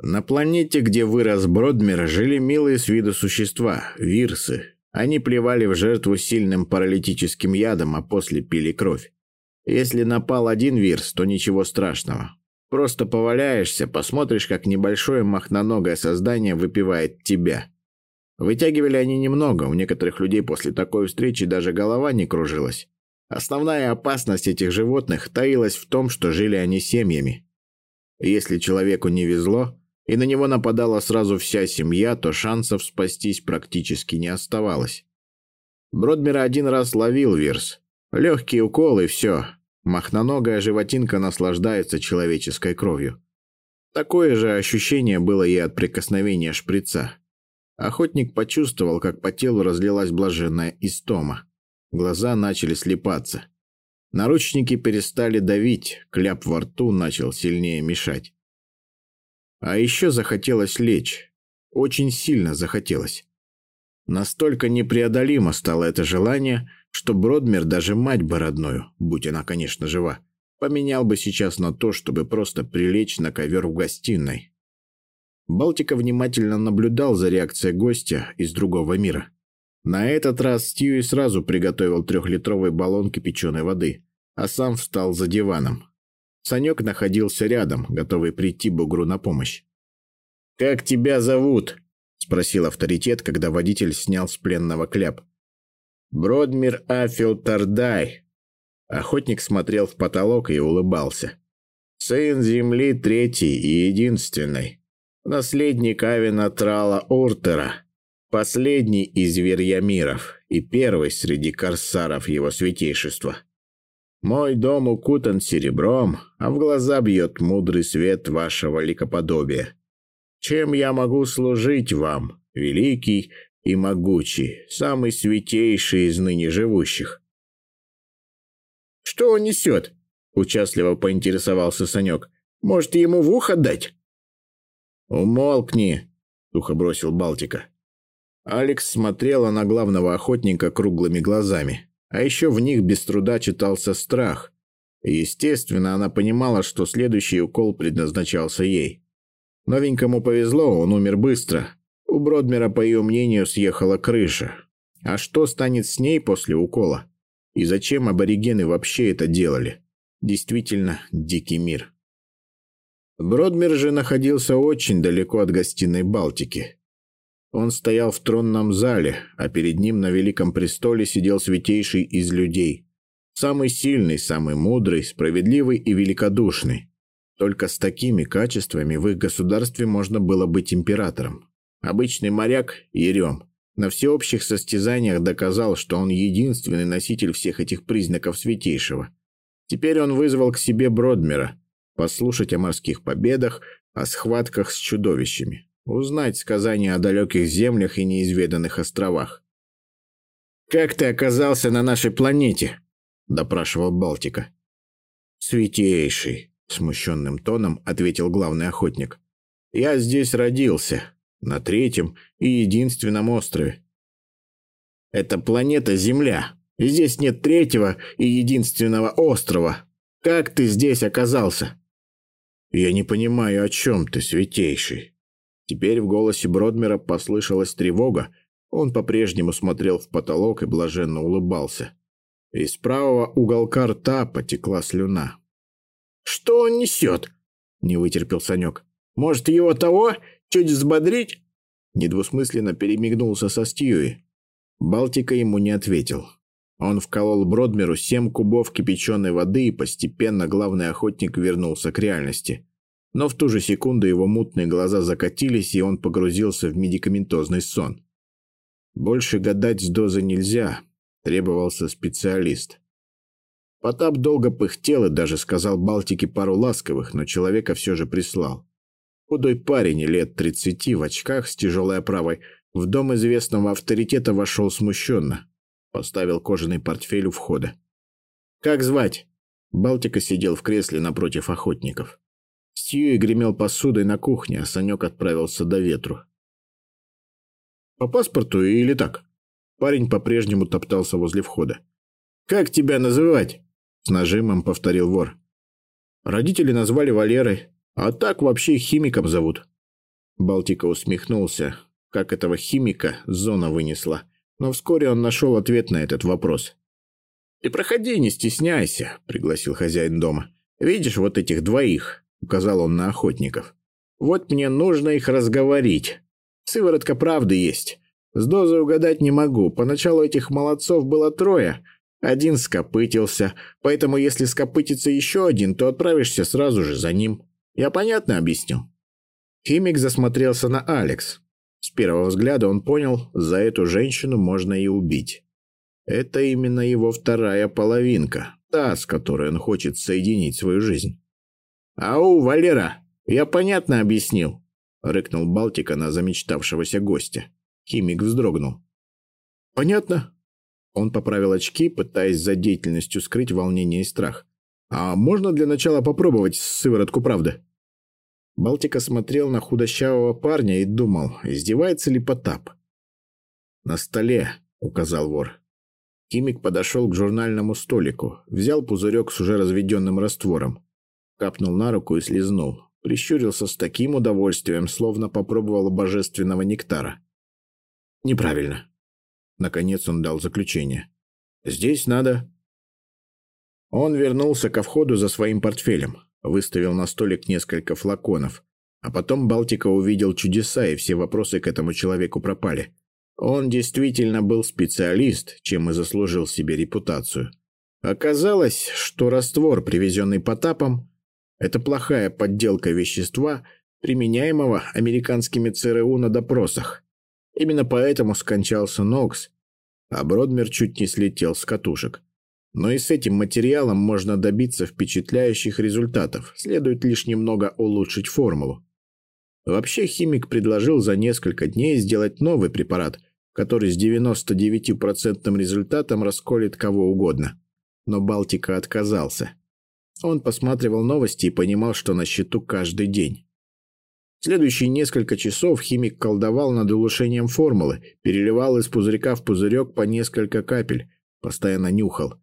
На планете, где вырос Бродмер, жили милые с виду существа – вирсы. Они плевали в жертву сильным паралитическим ядом, а после пили кровь. Если напал один вирс, то ничего страшного. Просто поваляешься, посмотришь, как небольшое махноногое создание выпивает тебя. Вытягивали они немного, у некоторых людей после такой встречи даже голова не кружилась. Основная опасность этих животных таилась в том, что жили они семьями. Если человеку не везло, и на него нападала сразу вся семья, то шансов спастись практически не оставалось. Бродмера один раз ловил вирс. Легкий укол и все. Махноногая животинка наслаждается человеческой кровью. Такое же ощущение было и от прикосновения шприца. Охотник почувствовал, как по телу разлилась блаженная истома. Глаза начали слепаться. Наручники перестали давить, кляп во рту начал сильнее мешать. А еще захотелось лечь. Очень сильно захотелось. Настолько непреодолимо стало это желание, что Бродмер даже мать бы родную, будь она, конечно, жива, поменял бы сейчас на то, чтобы просто прилечь на ковер в гостиной. Балтика внимательно наблюдал за реакцией гостя из другого мира. На этот раз Стьюи сразу приготовил трехлитровый баллон кипяченой воды, а сам встал за диваном. Санек находился рядом, готовый прийти бугру на помощь. «Как тебя зовут?» – спросил авторитет, когда водитель снял с пленного кляп. «Бродмир Афил Тардай». Охотник смотрел в потолок и улыбался. «Сын Земли третий и единственный. Наследник Авина Трала Уртера. Последний из Верьямиров и первый среди корсаров его святейшества». Мой дом укутан серебром, а в глаза бьет мудрый свет вашего ликоподобия. Чем я могу служить вам, великий и могучий, самый святейший из ныне живущих?» «Что он несет?» – участливо поинтересовался Санек. «Может, ему в ухо дать?» «Умолкни!» – сухо бросил Балтика. Алекс смотрела на главного охотника круглыми глазами. А еще в них без труда читался страх. естественно, она понимала, что следующий укол предназначался ей. Новенькому повезло, он умер быстро. У Бродмера, по ее мнению, съехала крыша. А что станет с ней после укола? И зачем аборигены вообще это делали? Действительно, дикий мир. Бродмер же находился очень далеко от гостиной Балтики. Он стоял в тронном зале, а перед ним на великом престоле сидел святейший из людей. Самый сильный, самый мудрый, справедливый и великодушный. Только с такими качествами в их государстве можно было быть императором. Обычный моряк – Ерем. На всеобщих состязаниях доказал, что он единственный носитель всех этих признаков святейшего. Теперь он вызвал к себе Бродмера, послушать о морских победах, о схватках с чудовищами узнать сказания о далеких землях и неизведанных островах. «Как ты оказался на нашей планете?» – допрашивал Балтика. «Святейший», – смущенным тоном ответил главный охотник. «Я здесь родился, на третьем и единственном острове». «Это планета Земля, здесь нет третьего и единственного острова. Как ты здесь оказался?» «Я не понимаю, о чем ты, святейший», Теперь в голосе Бродмера послышалась тревога. Он по-прежнему смотрел в потолок и блаженно улыбался. Из правого уголка рта потекла слюна. «Что он несет?» – не вытерпел Санек. «Может, его того чуть взбодрить?» Недвусмысленно перемигнулся со Стьюи. Балтика ему не ответил. Он вколол Бродмеру семь кубов кипяченой воды, и постепенно главный охотник вернулся к реальности. Но в ту же секунду его мутные глаза закатились, и он погрузился в медикаментозный сон. Больше гадать с дозы нельзя, требовался специалист. Потап долго пыхтел и даже сказал Балтике пару ласковых, но человека все же прислал. Худой парень лет тридцати в очках с тяжелой оправой в дом известного авторитета вошел смущенно. Поставил кожаный портфель у входа. «Как звать?» Балтика сидел в кресле напротив охотников. Стьюи гремел посудой на кухне, а Санек отправился до ветру. «По паспорту или так?» Парень по-прежнему топтался возле входа. «Как тебя называть?» С нажимом повторил вор. Родители назвали Валерой, а так вообще химиком зовут. Балтика усмехнулся, как этого химика зона вынесла, но вскоре он нашел ответ на этот вопрос. «Ты проходи, не стесняйся», — пригласил хозяин дома. «Видишь вот этих двоих?» — указал он на охотников. «Вот мне нужно их разговорить. Сыворотка правды есть. С дозой угадать не могу. Поначалу этих молодцов было трое. Один скопытился, поэтому если скопытится еще один, то отправишься сразу же за ним. Я понятно объяснил?» Химик засмотрелся на Алекс. С первого взгляда он понял, за эту женщину можно и убить. Это именно его вторая половинка, та, с которой он хочет соединить свою жизнь. «Ау, Валера, я понятно объяснил», — рыкнул Балтика на замечтавшегося гостя. Химик вздрогнул. «Понятно». Он поправил очки, пытаясь за деятельностью скрыть волнение и страх. «А можно для начала попробовать сыворотку правды?» Балтика смотрел на худощавого парня и думал, издевается ли Потап. «На столе», — указал вор. Химик подошел к журнальному столику, взял пузырек с уже разведенным раствором, капнул на руку и слезнул. Прищурился с таким удовольствием, словно попробовал божественного нектара. «Неправильно». Наконец он дал заключение. «Здесь надо...» Он вернулся ко входу за своим портфелем выставил на столик несколько флаконов. А потом Балтика увидел чудеса, и все вопросы к этому человеку пропали. Он действительно был специалист, чем и заслужил себе репутацию. Оказалось, что раствор, привезенный Потапом, это плохая подделка вещества, применяемого американскими ЦРУ на допросах. Именно поэтому скончался Нокс, а Бродмер чуть не слетел с катушек. Но и с этим материалом можно добиться впечатляющих результатов, следует лишь немного улучшить формулу. Вообще химик предложил за несколько дней сделать новый препарат, который с 99% результатом расколет кого угодно. Но Балтика отказался. Он посматривал новости и понимал, что на счету каждый день. Следующие несколько часов химик колдовал над улучшением формулы, переливал из пузырька в пузырек по несколько капель, постоянно нюхал.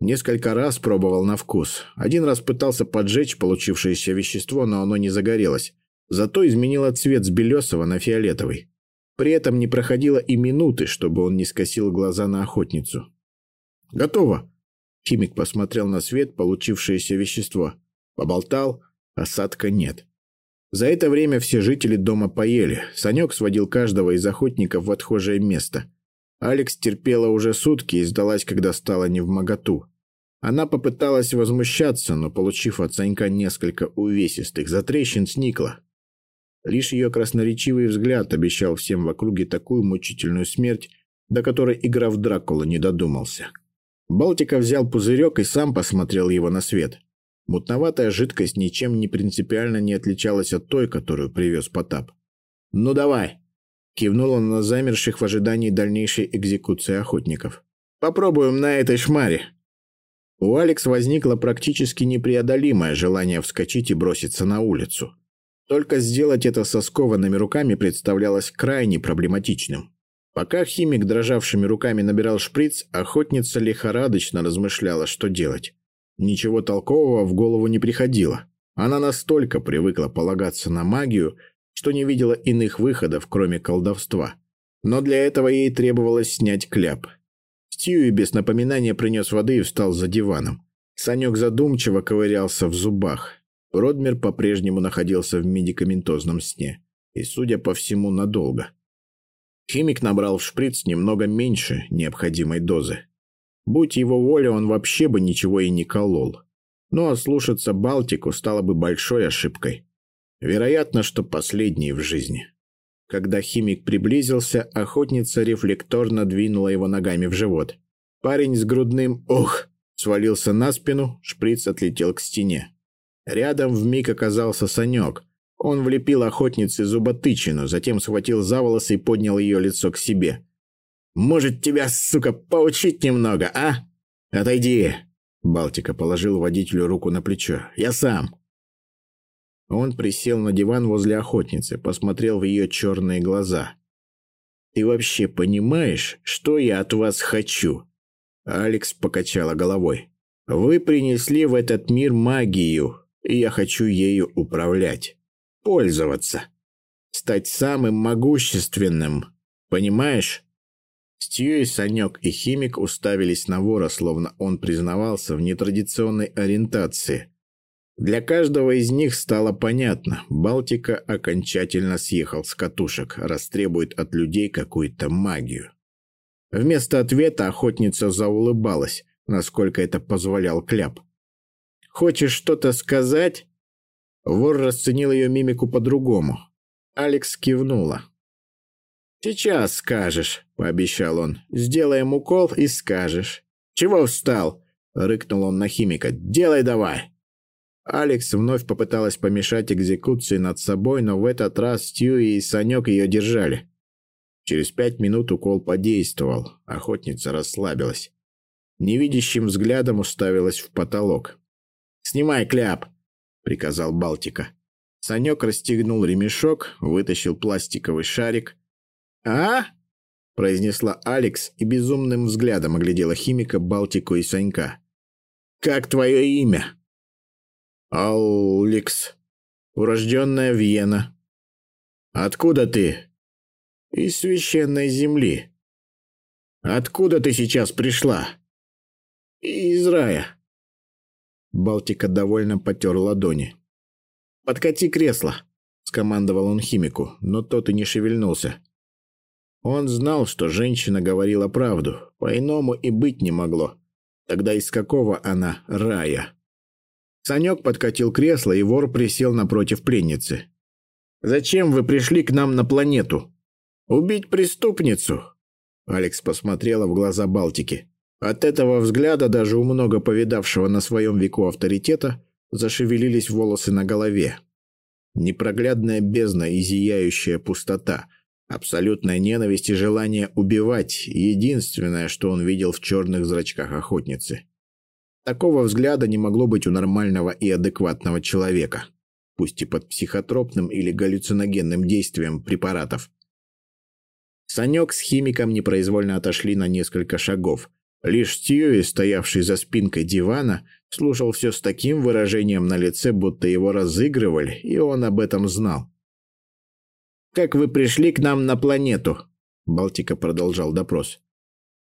Несколько раз пробовал на вкус. Один раз пытался поджечь получившееся вещество, но оно не загорелось. Зато изменило цвет с белесого на фиолетовый. При этом не проходило и минуты, чтобы он не скосил глаза на охотницу. «Готово!» Химик посмотрел на свет, получившееся вещество. Поболтал, осадка нет. За это время все жители дома поели. Санек сводил каждого из охотников в отхожее место. Алекс терпела уже сутки и сдалась, когда стала невмоготу. Она попыталась возмущаться, но, получив от Санька несколько увесистых затрещин, сникла. Лишь ее красноречивый взгляд обещал всем в округе такую мучительную смерть, до которой игра в Дракула не додумался. Балтика взял пузырек и сам посмотрел его на свет. Мутноватая жидкость ничем не принципиально не отличалась от той, которую привез Потап. «Ну давай!» – кивнул он на замерших в ожидании дальнейшей экзекуции охотников. «Попробуем на этой шмаре!» У Алекс возникло практически непреодолимое желание вскочить и броситься на улицу. Только сделать это со скованными руками представлялось крайне проблематичным. Пока химик дрожавшими руками набирал шприц, охотница лихорадочно размышляла, что делать. Ничего толкового в голову не приходило. Она настолько привыкла полагаться на магию, что не видела иных выходов, кроме колдовства. Но для этого ей требовалось снять кляп – Стьюи без напоминания принес воды и встал за диваном. Санек задумчиво ковырялся в зубах. Родмер по-прежнему находился в медикаментозном сне. И, судя по всему, надолго. Химик набрал в шприц немного меньше необходимой дозы. Будь его воля, он вообще бы ничего и не колол. Но ослушаться Балтику стало бы большой ошибкой. Вероятно, что последней в жизни. Когда химик приблизился, охотница рефлекторно двинула его ногами в живот. Парень с грудным «ох» свалился на спину, шприц отлетел к стене. Рядом вмиг оказался Санек. Он влепил охотнице зуботычину, затем схватил за волосы и поднял ее лицо к себе. «Может, тебя, сука, поучить немного, а? Отойди!» Балтика положил водителю руку на плечо. «Я сам!» Он присел на диван возле охотницы, посмотрел в ее черные глаза. «Ты вообще понимаешь, что я от вас хочу?» Алекс покачала головой. «Вы принесли в этот мир магию, и я хочу ею управлять. Пользоваться. стать самым могущественным. Понимаешь? Стью Санек и Химик уставились на вора, словно он признавался в нетрадиционной ориентации. Для каждого из них стало понятно, Балтика окончательно съехал с катушек, растребует от людей какую-то магию. Вместо ответа охотница заулыбалась, насколько это позволял кляп. «Хочешь что-то сказать?» Вор расценил ее мимику по-другому. Алекс кивнула. «Сейчас скажешь», — пообещал он. «Сделаем укол и скажешь». «Чего встал?» — рыкнул он на химика. «Делай давай!» Алекс вновь попыталась помешать экзекуции над собой, но в этот раз Стьюи и Санек ее держали. Через пять минут укол подействовал, охотница расслабилась. Невидящим взглядом уставилась в потолок. «Снимай кляп!» — приказал Балтика. Санек расстегнул ремешок, вытащил пластиковый шарик — «А?» – произнесла Алекс и безумным взглядом оглядела химика, Балтику и Санька. «Как твое имя?» «Ауликс. Урожденная Вьена». «Откуда ты?» «Из священной земли». «Откуда ты сейчас пришла?» «Из рая». Балтика довольно потер ладони. «Подкати кресло», — скомандовал он химику, но тот и не шевельнулся. Он знал, что женщина говорила правду, по-иному и быть не могло. Тогда из какого она рая? Санек подкатил кресло, и вор присел напротив пленницы. «Зачем вы пришли к нам на планету?» «Убить преступницу!» Алекс посмотрела в глаза Балтики. От этого взгляда даже у много повидавшего на своем веку авторитета зашевелились волосы на голове. Непроглядная бездна и зияющая пустота – Абсолютная ненависть и желание убивать – единственное, что он видел в черных зрачках охотницы. Такого взгляда не могло быть у нормального и адекватного человека, пусть и под психотропным или галлюциногенным действием препаратов. Санек с химиком непроизвольно отошли на несколько шагов. Лишь Стьюи, стоявший за спинкой дивана, слушал все с таким выражением на лице, будто его разыгрывали, и он об этом знал как вы пришли к нам на планету?» Балтика продолжал допрос.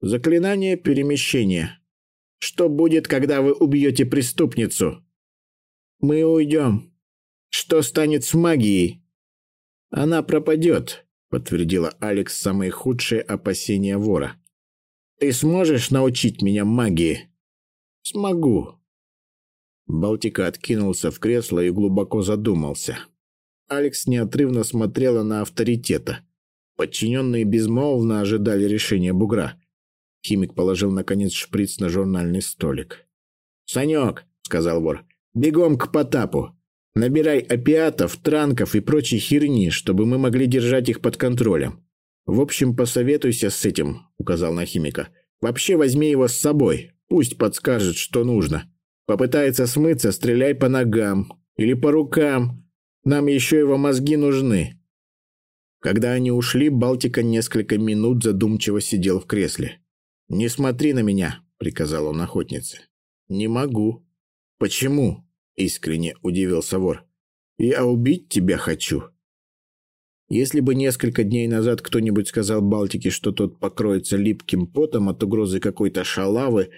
«Заклинание перемещения. Что будет, когда вы убьете преступницу?» «Мы уйдем. Что станет с магией?» «Она пропадет», — подтвердила Алекс самые худшие опасения вора. «Ты сможешь научить меня магии?» «Смогу». Балтика откинулся в кресло и глубоко задумался. Алекс неотрывно смотрела на авторитета. Подчиненные безмолвно ожидали решения бугра. Химик положил, наконец, шприц на журнальный столик. «Санек», — сказал вор, — «бегом к Потапу. Набирай опиатов, транков и прочей херни, чтобы мы могли держать их под контролем. В общем, посоветуйся с этим», — указал на химика. «Вообще возьми его с собой, пусть подскажет, что нужно. Попытается смыться, стреляй по ногам или по рукам, нам еще его мозги нужны». Когда они ушли, Балтика несколько минут задумчиво сидел в кресле. «Не смотри на меня», — приказал он охотнице. «Не могу». «Почему?» — искренне удивился вор. «Я убить тебя хочу». Если бы несколько дней назад кто-нибудь сказал Балтике, что тот покроется липким потом от угрозы какой-то шалавы,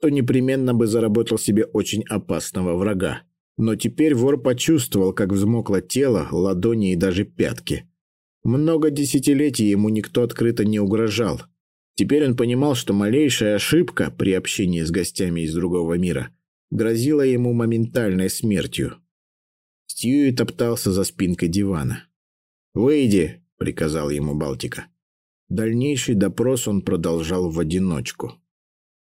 то непременно бы заработал себе очень опасного врага. Но теперь вор почувствовал, как взмокло тело, ладони и даже пятки. Много десятилетий ему никто открыто не угрожал. Теперь он понимал, что малейшая ошибка при общении с гостями из другого мира грозила ему моментальной смертью. Стьюи топтался за спинкой дивана. «Выйди», — приказал ему Балтика. Дальнейший допрос он продолжал в одиночку.